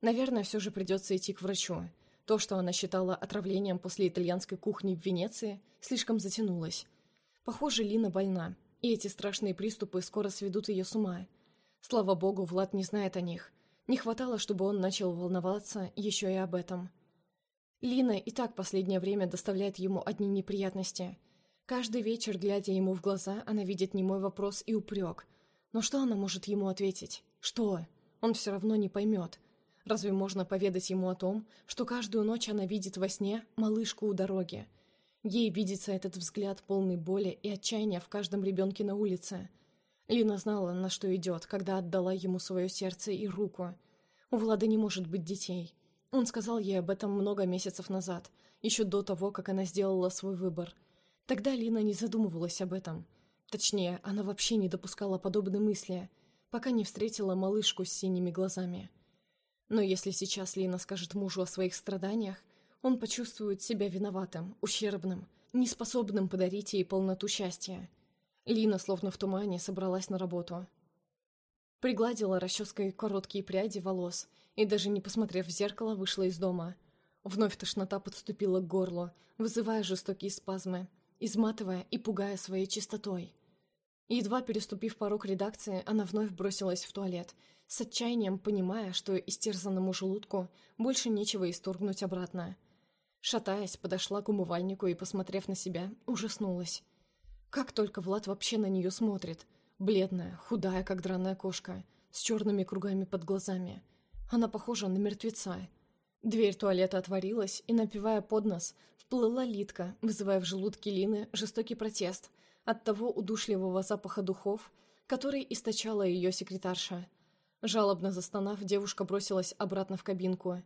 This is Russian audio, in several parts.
Наверное, все же придется идти к врачу. То, что она считала отравлением после итальянской кухни в Венеции, слишком затянулось. Похоже, Лина больна, и эти страшные приступы скоро сведут ее с ума. Слава богу, Влад не знает о них. Не хватало, чтобы он начал волноваться еще и об этом. Лина и так последнее время доставляет ему одни неприятности. Каждый вечер, глядя ему в глаза, она видит немой вопрос и упрек. Но что она может ему ответить? Что? Он все равно не поймет. Разве можно поведать ему о том, что каждую ночь она видит во сне малышку у дороги? Ей видится этот взгляд полный боли и отчаяния в каждом ребенке на улице. Лина знала, на что идет, когда отдала ему свое сердце и руку. У Влада не может быть детей. Он сказал ей об этом много месяцев назад, еще до того, как она сделала свой выбор. Тогда Лина не задумывалась об этом. Точнее, она вообще не допускала подобной мысли, пока не встретила малышку с синими глазами. Но если сейчас Лина скажет мужу о своих страданиях, он почувствует себя виноватым, ущербным, неспособным подарить ей полноту счастья. Лина, словно в тумане, собралась на работу. Пригладила расческой короткие пряди волос и, даже не посмотрев в зеркало, вышла из дома. Вновь тошнота подступила к горлу, вызывая жестокие спазмы, изматывая и пугая своей чистотой. Едва переступив порог редакции, она вновь бросилась в туалет, с отчаянием понимая, что истерзанному желудку больше нечего исторгнуть обратно. Шатаясь, подошла к умывальнику и, посмотрев на себя, ужаснулась. Как только Влад вообще на нее смотрит. Бледная, худая, как драная кошка, с черными кругами под глазами – она похожа на мертвеца. Дверь туалета отворилась, и, напивая под нос, вплыла Литка, вызывая в желудке Лины жестокий протест от того удушливого запаха духов, который источала ее секретарша. Жалобно застонав, девушка бросилась обратно в кабинку.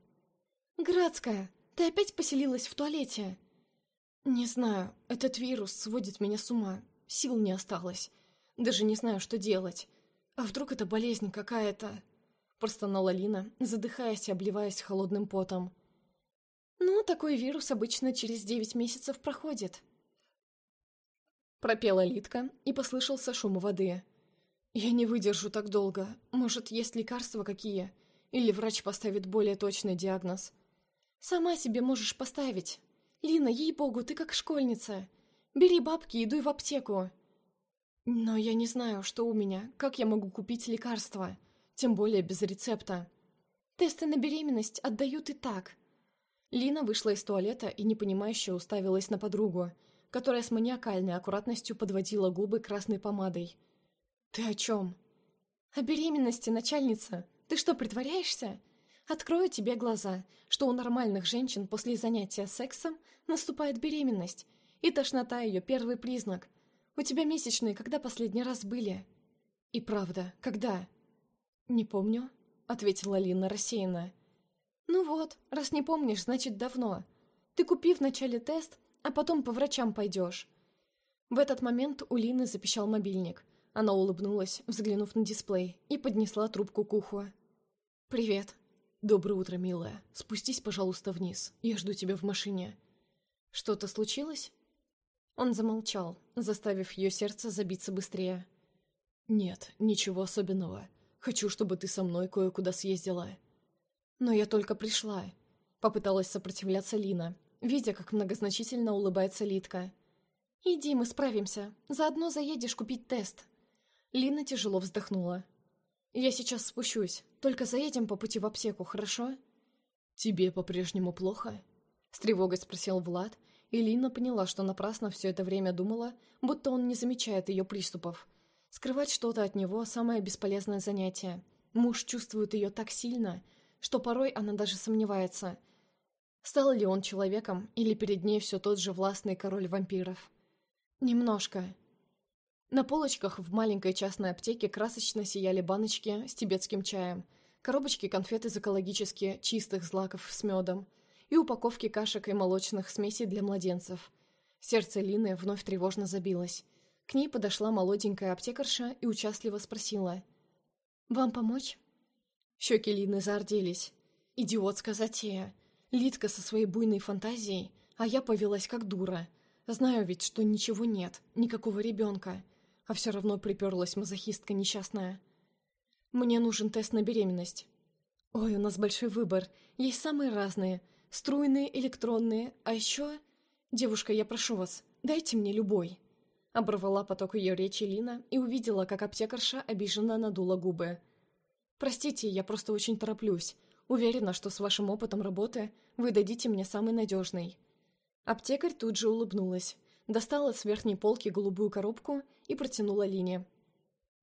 «Градская, ты опять поселилась в туалете?» «Не знаю, этот вирус сводит меня с ума. Сил не осталось. Даже не знаю, что делать. А вдруг это болезнь какая-то?» простонала Лина, задыхаясь и обливаясь холодным потом. «Ну, такой вирус обычно через девять месяцев проходит». Пропела Литка, и послышался шум воды. «Я не выдержу так долго. Может, есть лекарства какие? Или врач поставит более точный диагноз?» «Сама себе можешь поставить. Лина, ей-богу, ты как школьница. Бери бабки и дуй в аптеку». «Но я не знаю, что у меня. Как я могу купить лекарства?» тем более без рецепта. Тесты на беременность отдают и так. Лина вышла из туалета и непонимающе уставилась на подругу, которая с маниакальной аккуратностью подводила губы красной помадой. «Ты о чем?» «О беременности, начальница. Ты что, притворяешься? Открою тебе глаза, что у нормальных женщин после занятия сексом наступает беременность, и тошнота ее первый признак. У тебя месячные когда последний раз были?» «И правда, когда?» «Не помню», — ответила Лина рассеянно. «Ну вот, раз не помнишь, значит давно. Ты купи вначале тест, а потом по врачам пойдешь». В этот момент у Лины запищал мобильник. Она улыбнулась, взглянув на дисплей, и поднесла трубку к уху. «Привет». «Доброе утро, милая. Спустись, пожалуйста, вниз. Я жду тебя в машине». «Что-то случилось?» Он замолчал, заставив ее сердце забиться быстрее. «Нет, ничего особенного. Хочу, чтобы ты со мной кое-куда съездила». «Но я только пришла», — попыталась сопротивляться Лина, видя, как многозначительно улыбается Литка. «Иди, мы справимся. Заодно заедешь купить тест». Лина тяжело вздохнула. «Я сейчас спущусь. Только заедем по пути в аптеку, хорошо?» «Тебе по-прежнему плохо?» С тревогой спросил Влад, и Лина поняла, что напрасно все это время думала, будто он не замечает ее приступов, Скрывать что-то от него – самое бесполезное занятие. Муж чувствует ее так сильно, что порой она даже сомневается, стал ли он человеком или перед ней все тот же властный король вампиров. Немножко. На полочках в маленькой частной аптеке красочно сияли баночки с тибетским чаем, коробочки конфет из экологически чистых злаков с медом и упаковки кашек и молочных смесей для младенцев. Сердце Лины вновь тревожно забилось. К ней подошла молоденькая аптекарша и участливо спросила. «Вам помочь?» Щеки Лины зарделись. «Идиотская затея. Лидка со своей буйной фантазией, а я повелась как дура. Знаю ведь, что ничего нет, никакого ребенка. А все равно приперлась мазохистка несчастная. Мне нужен тест на беременность». Ой, у нас большой выбор. Есть самые разные. Струйные, электронные. А еще... Девушка, я прошу вас, дайте мне любой. Оборвала поток ее речи Лина и увидела, как аптекарша обиженно надула губы. «Простите, я просто очень тороплюсь. Уверена, что с вашим опытом работы вы дадите мне самый надежный». Аптекарь тут же улыбнулась, достала с верхней полки голубую коробку и протянула Лине.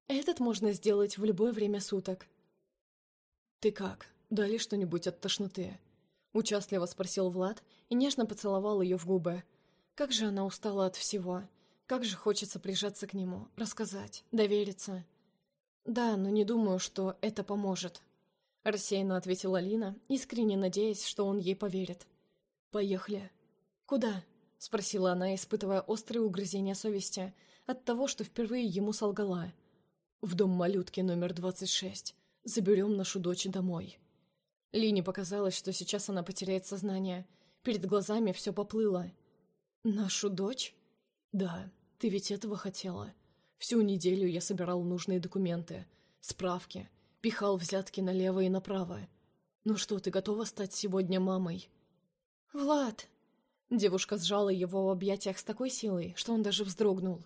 «Этот можно сделать в любое время суток». «Ты как? Дали что-нибудь от тошноты?» Участливо спросил Влад и нежно поцеловал ее в губы. Как же она устала от всего. Как же хочется прижаться к нему, рассказать, довериться. «Да, но не думаю, что это поможет», — рассеянно ответила Лина, искренне надеясь, что он ей поверит. «Поехали». «Куда?» — спросила она, испытывая острые угрызения совести от того, что впервые ему солгала. «В дом малютки номер 26. Заберем нашу дочь домой». Лине показалось, что сейчас она потеряет сознание. Перед глазами все поплыло. «Нашу дочь?» «Да, ты ведь этого хотела. Всю неделю я собирал нужные документы, справки, пихал взятки налево и направо. Ну что, ты готова стать сегодня мамой?» «Влад!» Девушка сжала его в объятиях с такой силой, что он даже вздрогнул.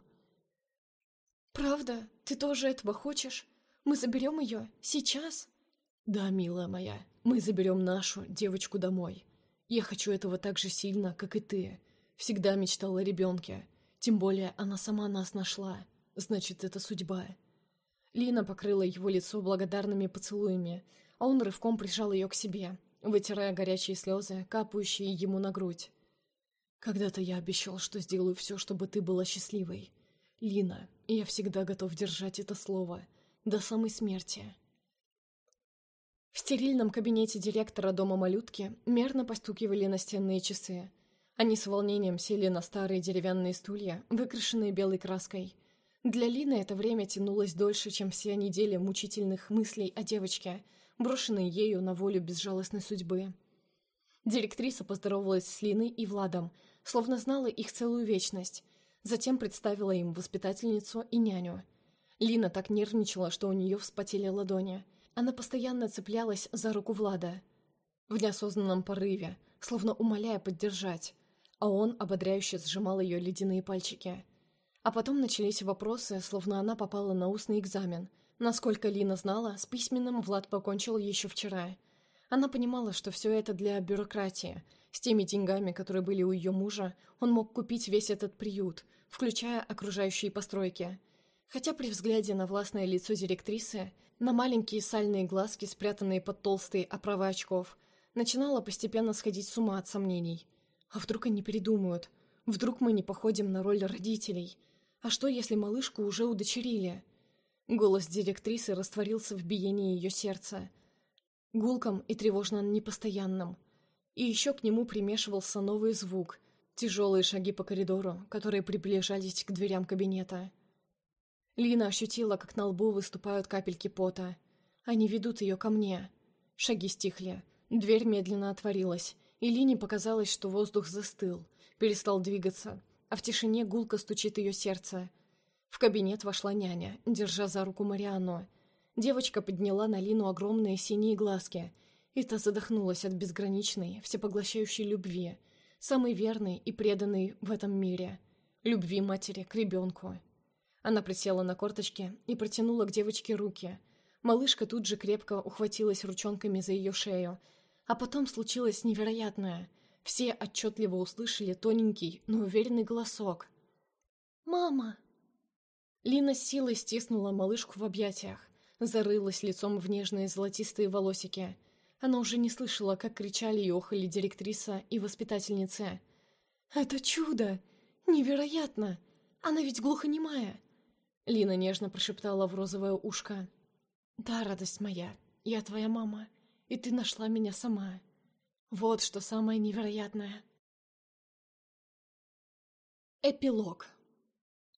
«Правда? Ты тоже этого хочешь? Мы заберем ее? Сейчас?» «Да, милая моя, мы заберем нашу девочку домой. Я хочу этого так же сильно, как и ты. Всегда мечтала о ребенке. Тем более она сама нас нашла. Значит, это судьба. Лина покрыла его лицо благодарными поцелуями, а он рывком прижал ее к себе, вытирая горячие слезы, капающие ему на грудь. «Когда-то я обещал, что сделаю все, чтобы ты была счастливой. Лина, я всегда готов держать это слово. До самой смерти». В стерильном кабинете директора дома малютки мерно постукивали настенные часы – они с волнением сели на старые деревянные стулья, выкрашенные белой краской. Для Лины это время тянулось дольше, чем все недели мучительных мыслей о девочке, брошенной ею на волю безжалостной судьбы. Директриса поздоровалась с Линой и Владом, словно знала их целую вечность. Затем представила им воспитательницу и няню. Лина так нервничала, что у нее вспотели ладони. Она постоянно цеплялась за руку Влада. В неосознанном порыве, словно умоляя поддержать а он ободряюще сжимал ее ледяные пальчики. А потом начались вопросы, словно она попала на устный экзамен. Насколько Лина знала, с письменным Влад покончил еще вчера. Она понимала, что все это для бюрократии. С теми деньгами, которые были у ее мужа, он мог купить весь этот приют, включая окружающие постройки. Хотя при взгляде на властное лицо директрисы, на маленькие сальные глазки, спрятанные под толстые оправы очков, начинала постепенно сходить с ума от сомнений. А вдруг они передумают? Вдруг мы не походим на роль родителей? А что, если малышку уже удочерили? Голос директрисы растворился в биении ее сердца. Гулком и тревожно непостоянным. И еще к нему примешивался новый звук. Тяжелые шаги по коридору, которые приближались к дверям кабинета. Лина ощутила, как на лбу выступают капельки пота. Они ведут ее ко мне. Шаги стихли. Дверь медленно отворилась, и Лине показалось, что воздух застыл, перестал двигаться, а в тишине гулко стучит ее сердце. В кабинет вошла няня, держа за руку Марианну. Девочка подняла на Лину огромные синие глазки, и та задохнулась от безграничной, всепоглощающей любви, самой верной и преданной в этом мире, любви матери к ребенку. Она присела на корточки и протянула к девочке руки. Малышка тут же крепко ухватилась ручонками за ее шею, а потом случилось невероятное. Все отчетливо услышали тоненький, но уверенный голосок. «Мама!» Лина силой стиснула малышку в объятиях, зарылась лицом в нежные золотистые волосики. Она уже не слышала, как кричали и охали директриса и воспитательница. «Это чудо! Невероятно! Она ведь глухонемая!» Лина нежно прошептала в розовое ушко. «Да, радость моя, я твоя мама и ты нашла меня сама. Вот что самое невероятное. Эпилог.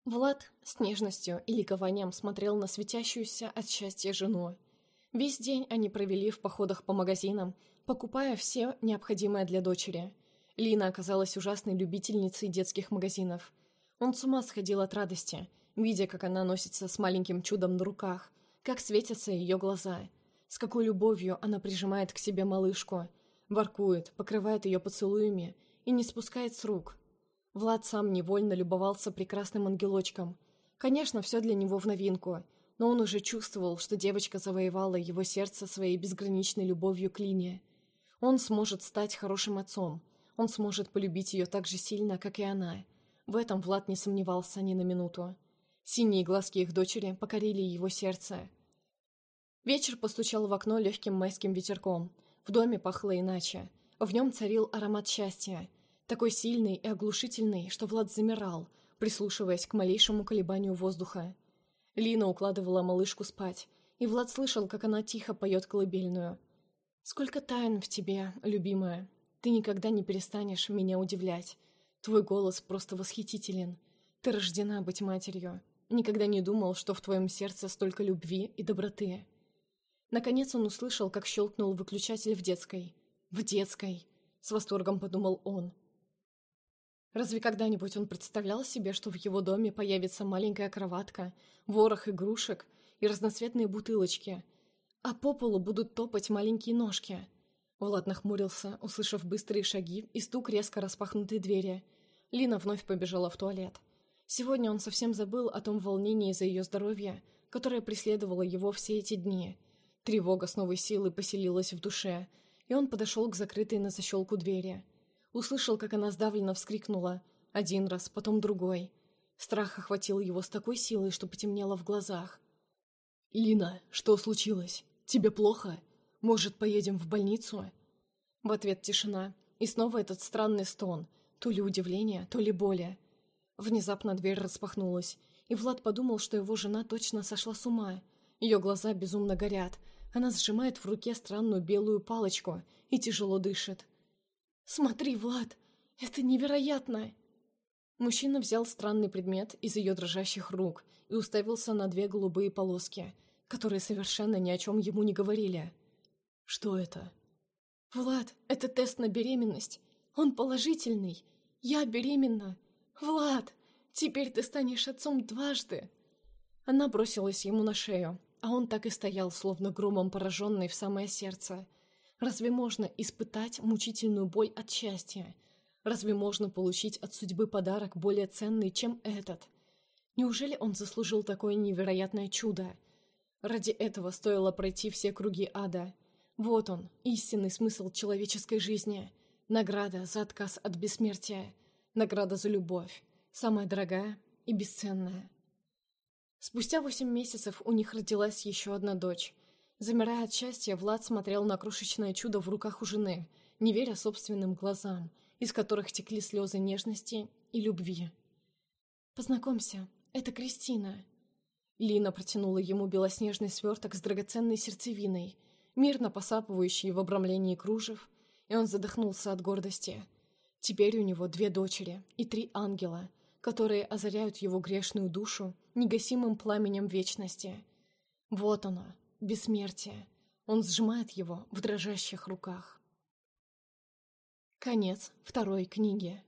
Влад с нежностью и ликованием смотрел на светящуюся от счастья жену. Весь день они провели в походах по магазинам, покупая все необходимое для дочери. Лина оказалась ужасной любительницей детских магазинов. Он с ума сходил от радости, видя, как она носится с маленьким чудом на руках, как светятся ее глаза – С какой любовью она прижимает к себе малышку, воркует, покрывает ее поцелуями и не спускает с рук. Влад сам невольно любовался прекрасным ангелочком. Конечно, все для него в новинку, но он уже чувствовал, что девочка завоевала его сердце своей безграничной любовью к Лине. Он сможет стать хорошим отцом, он сможет полюбить ее так же сильно, как и она. В этом Влад не сомневался ни на минуту. Синие глазки их дочери покорили его сердце. Вечер постучал в окно легким майским ветерком. В доме пахло иначе. В нем царил аромат счастья. Такой сильный и оглушительный, что Влад замирал, прислушиваясь к малейшему колебанию воздуха. Лина укладывала малышку спать, и Влад слышал, как она тихо поет колыбельную. «Сколько тайн в тебе, любимая. Ты никогда не перестанешь меня удивлять. Твой голос просто восхитителен. Ты рождена быть матерью. Никогда не думал, что в твоем сердце столько любви и доброты». Наконец он услышал, как щелкнул выключатель в детской. «В детской!» — с восторгом подумал он. Разве когда-нибудь он представлял себе, что в его доме появится маленькая кроватка, ворох игрушек и разноцветные бутылочки, а по полу будут топать маленькие ножки? Влад нахмурился, услышав быстрые шаги и стук резко распахнутой двери. Лина вновь побежала в туалет. Сегодня он совсем забыл о том волнении за ее здоровье, которое преследовало его все эти дни. Тревога с новой силой поселилась в душе, и он подошел к закрытой на защелку двери – Услышал, как она сдавленно вскрикнула. Один раз, потом другой. Страх охватил его с такой силой, что потемнело в глазах. «Лина, что случилось? Тебе плохо? Может, поедем в больницу?» В ответ тишина. И снова этот странный стон. То ли удивление, то ли боли. Внезапно дверь распахнулась, и Влад подумал, что его жена точно сошла с ума. Ее глаза безумно горят. Она сжимает в руке странную белую палочку и тяжело дышит. «Смотри, Влад, это невероятно!» Мужчина взял странный предмет из ее дрожащих рук и уставился на две голубые полоски, которые совершенно ни о чем ему не говорили. «Что это?» «Влад, это тест на беременность. Он положительный. Я беременна. Влад, теперь ты станешь отцом дважды!» Она бросилась ему на шею, а он так и стоял, словно громом пораженный в самое сердце – Разве можно испытать мучительную боль от счастья? Разве можно получить от судьбы подарок более ценный, чем этот? Неужели он заслужил такое невероятное чудо? Ради этого стоило пройти все круги ада. Вот он, истинный смысл человеческой жизни. Награда за отказ от бессмертия. Награда за любовь. Самая дорогая и бесценная. Спустя восемь месяцев у них родилась еще одна дочь. Замирая от счастья, Влад смотрел на крошечное чудо в руках у жены, не веря собственным глазам, из которых текли слезы нежности и любви. «Познакомься, это Кристина». Лина протянула ему белоснежный сверток с драгоценной сердцевиной, мирно посапывающий в обрамлении кружев, и он задохнулся от гордости. Теперь у него две дочери и три ангела, которые озаряют его грешную душу негасимым пламенем вечности. Вот оно, бессмертие. Он сжимает его в дрожащих руках. Конец второй книги.